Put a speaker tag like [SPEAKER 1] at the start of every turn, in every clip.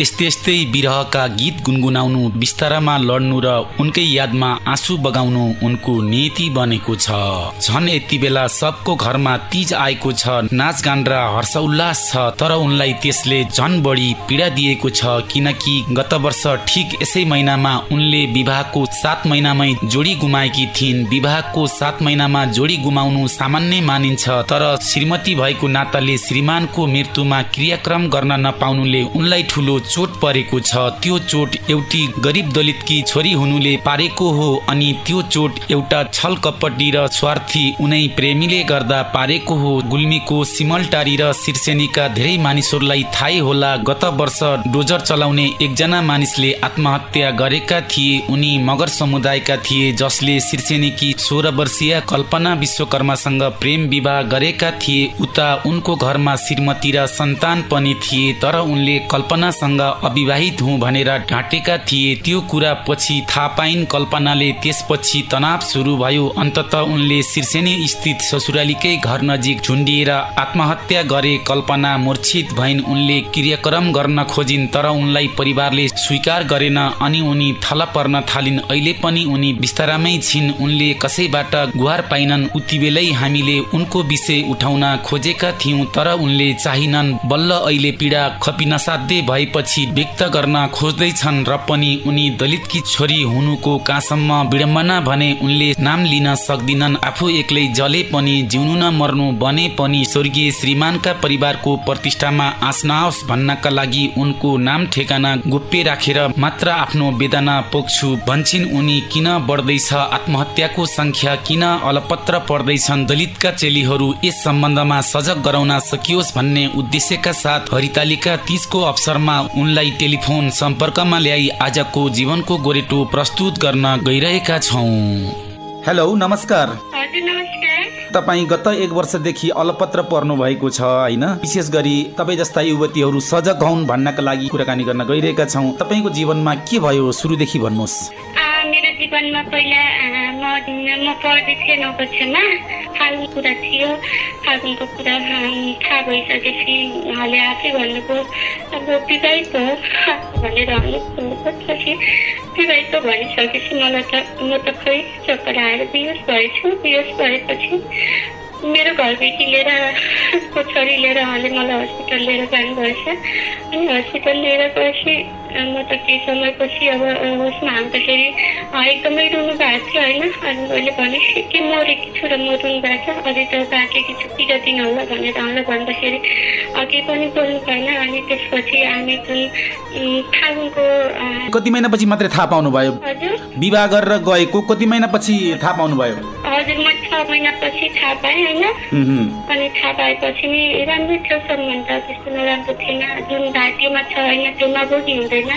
[SPEAKER 1] यस्तै यस्तै विरहका गीत गुनगुनाउनु बिस्तारामा लड्नु र उनकै यादमा आँसु बगाउनु उनको नीति बनेको छ। झन् यति बेला सबको घरमा तिज आएको छ नाचगान र हर्ष उल्लास छ तर उनलाई त्यसले झन बढी पीडा दिएको छ किनकि गत वर्ष ठिक यसै महिनामा उनले विवाहको सात महिनामै जोडी गुमाएकी थिइन्। विवाहको सात महिनामा जोडी गुमाउनु सामान्य मानिन्छ तर श्रीमती भएको नाताले श्रीमानको मृत्युमा क्रियाक्रम गर्न नपाउनुले उनलाई ठुलो चोट परेको छ त्यो चोट एउटी गरिब दलितकी छोरी हुनुले पारेको हो अनि त्यो चोट एउटा छल कपटी र स्वार्थी उनै प्रेमीले गर्दा पारेको हो। गुल्मीको सिमलटारी र सिर्सेनीका धेरै मानिसहरूलाई थाहै होला। गत वर्ष डोजर चलाउने एकजना मानिसले आत्महत्या गरेका थिए उनी मगर समुदायका थिए जसले सिर्सेनीकी सोह्र वर्षीय कल्पना विश्वकर्मासँग प्रेम विवाह गरेका थिए। उता उनको घरमा श्रीमती र सन्तान पनि थिए तर उनले कल्पनासँग अविवाहित हुँ भनेर ढाँटेका थिए। त्यो कुरा पछि थाहा पाइन् कल्पनाले त्यसपछि तनाव सुरु भयो। अन्तत उनले सिर्सेनी स्थित ससुरालीकै घर नजिक झुन्डिएर आत्महत्या गरे कल्पना मूर्छित भइन्। उनले क्रियाक्रम गर्न खोजिन् तर उनलाई परिवारले स्वीकार गरेन अनि उनी थल पर्न थालिन्। अहिले पनि उनी बिस्तारामै छिन्। उनले कसैबाट गुहार पाइनन्। उति बेलै हामीले उनको विषय उठाउन खोजेका थियौँ तर उनले चाहिनन् बल्ल अहिले पीडा खपि नसाध्य भएपछि व्यक्त गर्न खोज्दैछन् र पनि उनी दलितकी छोरी हुनुको कहाँसम्म विडम्बना भने उनले नाम लिन सक्दिनन्। आफू एक्लै जले पनि जिउनु न मर्नु बने पनि स्वर्गीय श्रीमानका परिवारको प्रतिष्ठामा आँच नआओस् भन्नका लागि उनको नाम ठेगाना गोप्य राखेर मात्र आफ्नो वेदना पोख्छु भन्छन् उनी किन बढ्दैछ आत्महत्याको संख्या किन अलपत्र पर्दैछन् दलितका चेलीहरू? यस सम्बन्धमा सजग गराउन सकियोस् भन्ने उद्देश्यका साथ हरितालिका तिजको अवसरमा उनलाई टेलिफोन सम्पर्कमा ल्याई आजको जीवनको गोरेटो प्रस्तुत गर्न गइरहेका छौँ। हेलो नमस्कार। तपाईँ गत एक वर्षदेखि अलपत्र पर्नु भएको छ होइन? विशेष गरी तपाईँ जस्ता युवतीहरू सजग हौन् भन्नका लागि कुराकानी गर्न गइरहेका छौँ। तपाईँको जीवनमा के भयो सुरुदेखि भन्नुहोस्।
[SPEAKER 2] जीवनमा पहिला म म पढ्दै थिएँ नौ? कक्षामा फागुन कुरा थियो। फागुनको कुरा थाहा भइसकेपछि उहाँले आफै भन्नुभयो अब विवाहित हो। भनेर भन्नुपर्छ विवाहित भनिसकेपछि मलाई त म त खै चक्कर आएर बिहोस भएछु। बिहोस भएपछि मेरो घरबेटी लिएर उसको छोरी लिएर उहाँले मलाई हस्पिटल लिएर जानुभएछ। अनि हस्पिटल लिएर गएपछि म त केही समयपछि अब उसमा हाल्दाखेरि एकदमै रुनु भएको थियो होइन। अनि मैले भने के मरेकी छु र म रुनु भएको छ। अझै त बाँकेकी छु पिरा दिन होला भनेर उहाँलाई भन्दाखेरि केही पनि बोल्नु भएन। अनि त्यसपछि हामी जुन फागुनको
[SPEAKER 1] कति महिनापछि मात्रै थाहा पाउनुभयो?
[SPEAKER 2] हजुर।
[SPEAKER 1] विवाह गरेर गएको कति महिनापछि थाहा पाउनुभयो?
[SPEAKER 2] हजुर म छ महिनापछि थाहा पाएँ। होइन अनि थाहा पाएपछि नि राम्रै थियो सम्बन्ध त्यस्तो नराम्रो थिएन। जुन घाँटीमा छ होइन त्यो नबोगी हुँदैन।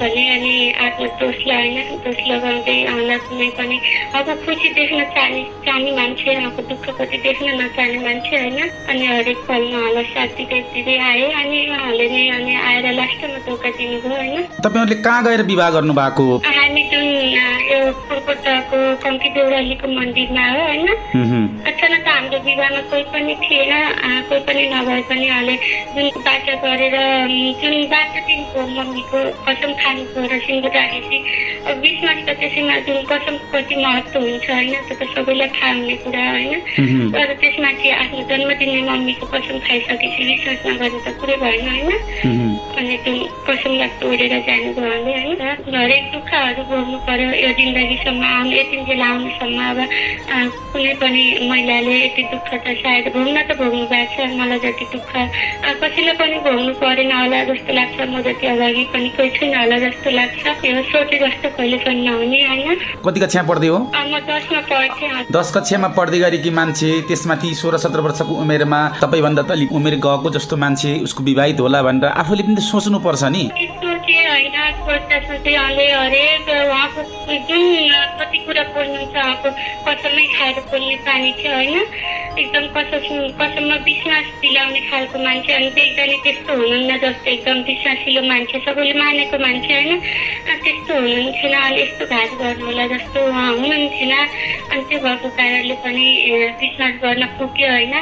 [SPEAKER 2] भने अनि आफ्नो दोष होइन दोष लगाउँदै उहाँलाई कुनै पनि अब खुसी देख्न चाहने चाहने मान्छे उहाँको दुःखपट्टि देख्न नचाहने मान्छे होइन। अनि हरेक पलमा उहाँलाई साथ दिँदै दिँदै आयो अनि उहाँले नै अनि आएर लास्टमा धोका दिनुभयो होइन।
[SPEAKER 1] तपाईँहरूले कहाँ गएर विवाह गर्नु भएको
[SPEAKER 2] हामी जुन यो कोलकाताको कम्ती देउरालीको मन्दिरमा हो होइन। अचानक हाम्रो विवाहमा कोही पनि थिएन कोही पनि नभए पनि उहाँले जुन बाटो गरेर जुन बाटो दिनको मम्मीको कसम खानुको र सिङ्गो राखेपछि बिचमा त त्यसैमा जुन कसमको कति महत्त्व हुन्छ होइन त्यो त सबैलाई थाहा हुने कुरा होइन। तर त्यसमाथि आफ्नो जन्मदिने मम्मीको कसम खाइसकेपछि विश्वास नगर्नु त कुरै भएन होइन। अनि जुन कसमलाई तोडेर जानुभयो उहाँले होइन हरेक दुःखहरू भोग्नु पर्यो यो जिन्दगीसम्म आउनु यति जेल आउनुसम्म अब कुनै पनि महिलाले यति दुःख त सायद भोग्न त भोग्नु भएको छ। मलाई जति दुःख कसैलाई पनि भोग्नु परेन होला जस्तो लाग्छ। म जति अगाडि पनि कोही छैन होला जस्तो लाग्छ। यो सोचे जस्तो कहिले पनि नहुने होइन?
[SPEAKER 1] कति कक्षा पढ्दै हो?
[SPEAKER 2] म दसमा पढ्थेँ
[SPEAKER 1] दस कक्षामा पढ्दै गरेकी मान्छे त्यसमाथि सोह्र सत्र वर्षको उमेरमा तपाईँभन्दा त अलिक उमेर गएको जस्तो मान्छे उसको विवाहित होला भनेर आफूले पनि त सोच्नुपर्छ नि।
[SPEAKER 2] होइन सोच्दा सोच्दै उहाँले हरेक उहाँको जुन कति कुरा बोल्नुहुन्छ उहाँको कसमै खाएर बोल्ने बानी थियो होइन एकदम कसम कसममा विश्वास दिलाउने खालको मान्छे अनि देख्दा नि त्यस्तो हुनुहुन्न जस्तो एकदम विश्वासिलो मान्छे सबैले मानेको मान्छे होइन त्यस्तो हुनुहुन्थेन अनि यस्तो घात गर्नु होला जस्तो उहाँ हुनुहुन्थेन अनि त्यो भएको कारणले पनि विश्वास गर्न पुग्यो होइन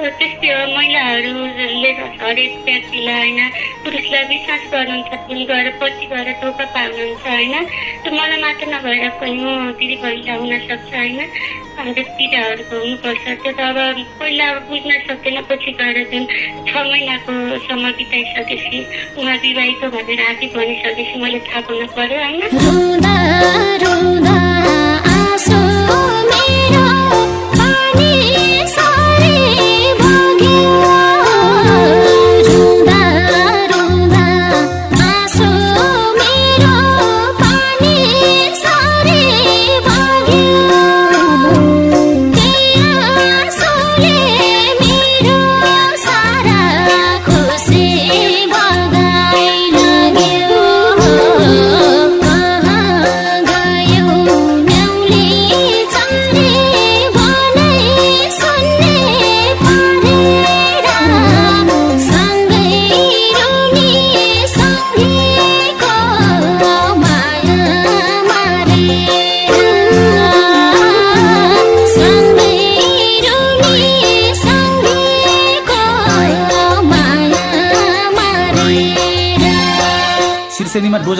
[SPEAKER 2] त्यस्तै हो महिलाहरूले हरेक व्यक्तिलाई होइन पुरुषलाई विश्वास गर्नुहुन्छ जुन गएर पछि गएर धोका पाउनुहुन्छ होइन? त्यो मलाई मात्र नभएर पनि म दिदी बहिनीलाई हुनसक्छ होइन? हाम्रो पीडाहरूको हुनुपर्छ त्यो त अब पहिला बुझ्न सक्दैन पछि गएर जुन छ महिनाको समय बिताइसकेपछि उहाँ विवाहित भनेर आफै भनिसकेपछि मैले थाहा पाउनु पऱ्यो होइन?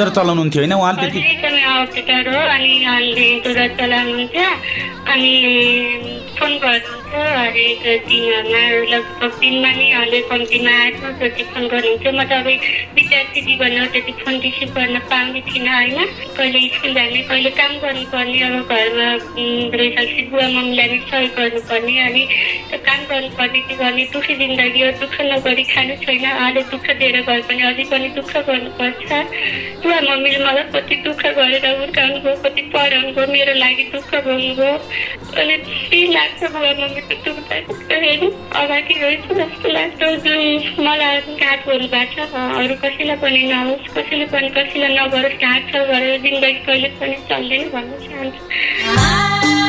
[SPEAKER 1] डोजर चलाउनुहुन्थ्यो होइन उहाँले त्यति?
[SPEAKER 2] हो अनि अनि फोन हरेक दिनहरूमा लगभग दिनमा नै उहाँले कम्तीमा आठ जति फोन गर्नुहुन्छ म त अब विद्यार्थी जीवन हो त्यति फोन रिसिभ गर्न पाउने थिइनँ होइन? कहिले स्कुल जाने कहिले काम गर्नुपर्ने अब घरमा रहेपछि बुवा मम्मीलाई नै सहयोग गर्नुपर्ने अनि काम गर्नुपर्ने त्यो गर्ने दुःखी जिन्दगी हो दुःख नगरी खानु छैन उहाँले दुःख दिएर गए पनि अझै पनि दुःख गर्नुपर्छ। बुवा मम्मीले मलाई कति दुःख गरेर हुर्काउनु भयो कति पढाउनु भयो मेरो लागि दुःख गर्नुभयो। अनि त्यही लाग्छ बुवा मम्मीको दुःख हेर्नु अगाडि रहेछु जस्तो लाग्छ जुन मलाई अरू कसैलाई पनि नहोस् कसैले पनि कसैलाई नगरोस् घाट छ गरेर जिन्दगी कहिले पनि चल्दैन भन्न चाहन्छु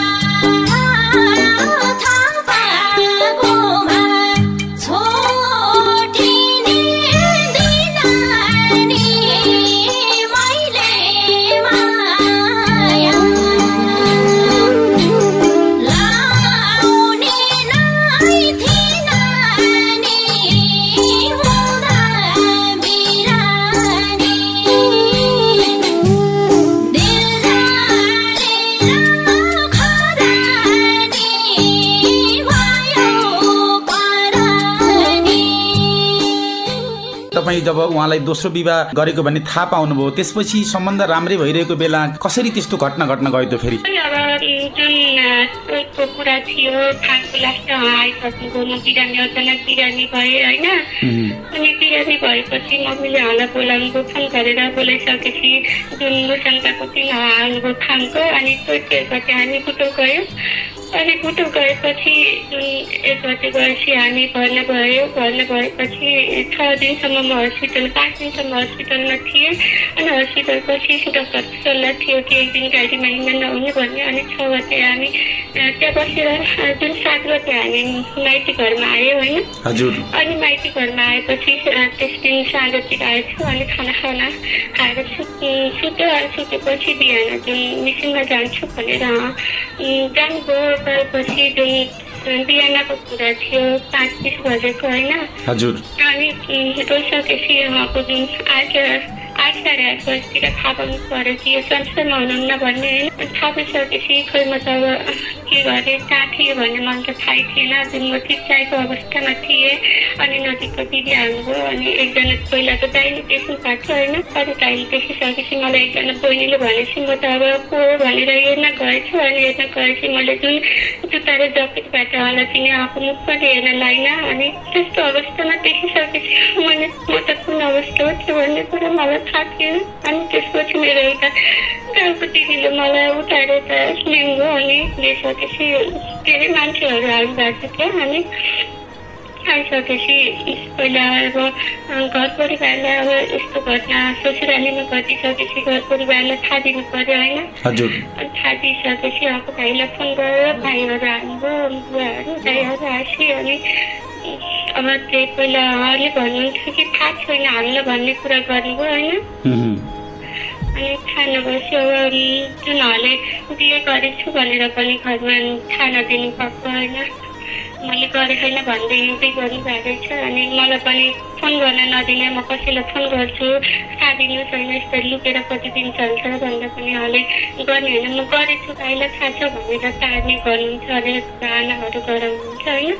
[SPEAKER 1] जब उहाँलाई दोस्रो विवाह गरेको भन्ने थाहा पाउनुभयो त्यसपछि सम्बन्ध राम्रै भइरहेको बेला कसरी त्यस्तो घटना घट्न गयो त फेरि?
[SPEAKER 2] अब जुन को कुरा थियो थाहाको लास्ट आइसक्नुभयो म बिरामी अचानक बिरामी भएँ होइन? अनि बिरामी भएपछि मम्मीले फोन गरेर बोलाइसकेपछि जुन मुसन्ताको दिन आउनुभयो खानको अनि सोचेपछि हामी कुटो गयो। अनि कुटो गएपछि जुन एक बजे गएपछि हामी भर्ना भयो भर्ना भएपछि छ दिनसम्म म हस्पिटल पाँच दिनसम्म हस्पिटलमा थिएँ अनि हस्पिटलपछि डक्टर सल्लाह थियो कि एक दिन गाडीमा हिँड्न नहुने भन्ने अनि छ बजे हामी त्यहाँ बसेर जुन सात बजे हामी माइती घरमा आयो होइन अनि माइती घरमा आएपछि त्यस दिन साँझतिर आएछु अनि खाना खाना खाएर सुत्यो अनि सुतेपछि बिहान जुन मिसिनमा जान्छु भनेर जानुभयो गएपछि जुन बिहानको कुरा थियो पाँच बिस बजेको होइन
[SPEAKER 1] हजुर
[SPEAKER 2] अनि गइसकेपछि उहाँको जुन आज साढे आठ बजीतिर थाहा पाउनु पऱ्यो कि यो संस्थामा हुनुहुन्न भन्ने होइन। थाहा पाइसकेपछि खोइ म त के गरेँ कहाँ थिएँ भन्ने मलाई त थाहै थिएन। जुन म ठिक चाहिएको अवस्थामा थिएँ अनि नजिकको दिदी आउनुभयो अनि एकजना पहिला त दाइले देख्नु भएको थियो होइन। अनि दाइले देखिसकेपछि मलाई एकजना बहिनीले भनेपछि म त अब को भनेर हेर्न गएछु अनि हेर्न गएपछि मैले जुन जुत्ता र जकेटबाट होला तिनी आएको मुख पनि हेर्न लाइन अनि त्यस्तो अवस्थामा देखिसकेपछि मैले म त कुन अवस्था हो त्यो भन्ने कुरा मलाई थिएन अनि त्यसपछि मेरो एउटा गाउँको दिदीले मलाई त लिङ्गो अनि लिइसकेपछि धेरै मान्छेहरू भएको थियो। अनि आइसकेपछि पहिला अब घर परिवारलाई अब यस्तो घटना ससुरालीमा घटिसकेपछि घर परिवारलाई थाहा दिनु पऱ्यो होइन?
[SPEAKER 1] हजुर।
[SPEAKER 2] थाहा दिइसकेपछि अब भाइलाई फोन गरेर भाइहरू हाल्नुभयो बुवाहरू दाइहरू हाँसी अनि अब त्यही पहिला उहाँले भन्नुहुन्थ्यो कि थाहा छैन हाल्न भन्ने कुरा गर्नुभयो होइन? अनि थाहा नभएपछि अब जुन उहाँले बिहे गरेछु भनेर पनि घरमा थाहा नदिनु भएको होइन। मैले गरेको छैन भन्दै हिँड्दै गर्नुभएको रहेछ अनि मलाई पनि फोन गर्न नदिने म कसैलाई फोन गर्छु दिनुहोस् होइन यस्तो लुकेर कति दिन चल्छ भन्दा पनि हले गर्ने होइन। म गरेछु भाइलाई थाहा छ भनेर टार्ने गर्नुहुन्छ अरे गानाहरू गराउनुहुन्छ होइन।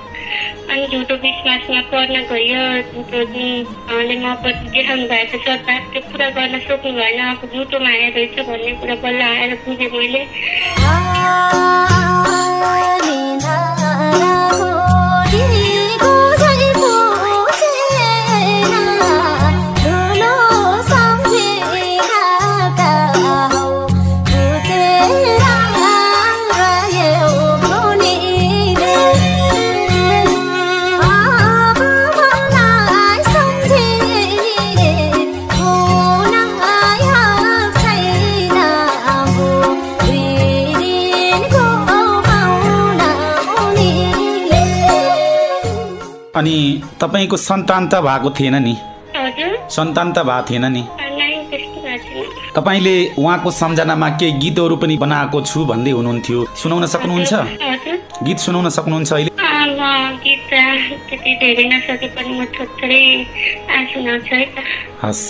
[SPEAKER 2] अनि झुटो विश्वासमा पर्न गयो उहाँले म प्रति देखाउनु भएको श्रद्धा त्यो पुरा गर्न सक्नु भएन अब झुटो माया रहेछ भन्ने कुरा बल्ल आएर बुझेँ मैले।
[SPEAKER 1] अनि तपाईँको सन्तान त भएको थिएन नि? सन्तान त भएको थिएन नि? तपाईँले उहाँको सम्झनामा केही गीतहरू पनि बनाएको छु भन्दै हुनुहुन्थ्यो। सुनाउन सक्नुहुन्छ? गीत सुनाउन सक्नुहुन्छ अहिले?
[SPEAKER 2] अँ, म गीत त त्यति धेरै नसके पनि म थोरै सुनाउँछु है त।
[SPEAKER 1] हस्।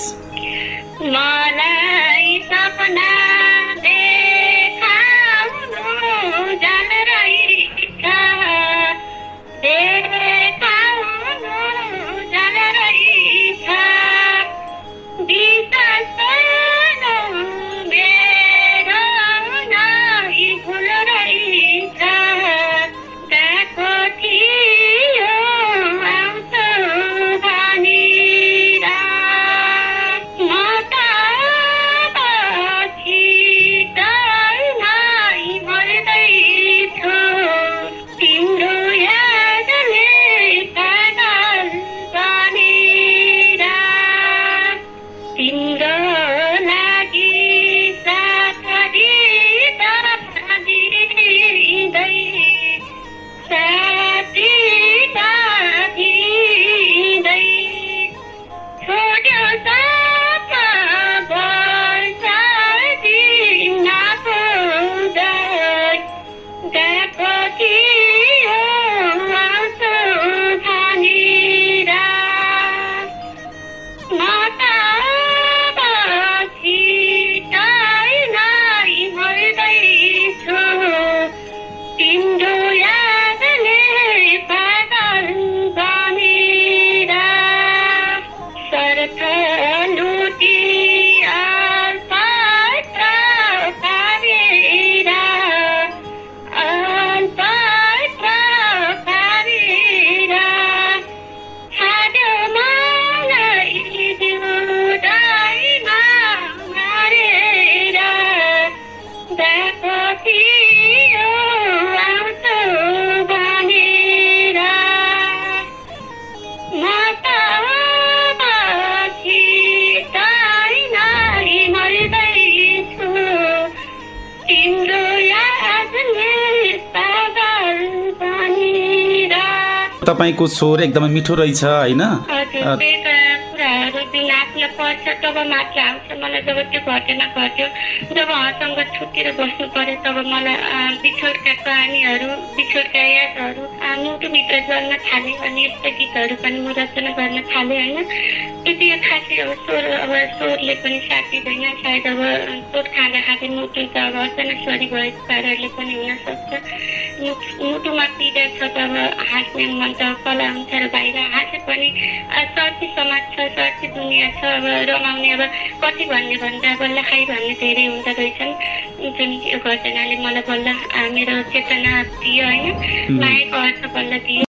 [SPEAKER 2] मलाई सपना Thank you.
[SPEAKER 1] तपाईँको स्वर एकदमै मिठो रहेछ होइन?
[SPEAKER 2] पर्छ तब मात्र आउँछ मलाई जब त्यो घटना घट्यो जब उहाँसँग छुट्टिएर बस्नु पर्यो तब मलाई बिछोडका कहानीहरू बिछोडका यादहरू मुटुभित्र जल्न थाले अनि यस्ता गीतहरू पनि म रचना गर्न थालेँ होइन त्यति खासै अब स्वर अब स्वरले पनि साथ दिँदैन सायद अब स्वर खाँदा खाँदै मुटु त अब अचानक सरी भएको कारणले पनि हुनसक्छ मुटुमा पीडा छ तब हाँस्ने मन त कला हुन्छ र बाहिर हाँसे पनि स्वार्थी समाज छ स्वार्थी दुनियाँ छ अब रमाउने अब कति भन्ने भन्दा बल्ल खाइ भन्ने धेरै हुँदो रहेछन् जुन यो घटनाले मलाई बल्ल मेरो चेतना दियो होइन मायाको अर्थ बल्ल दियो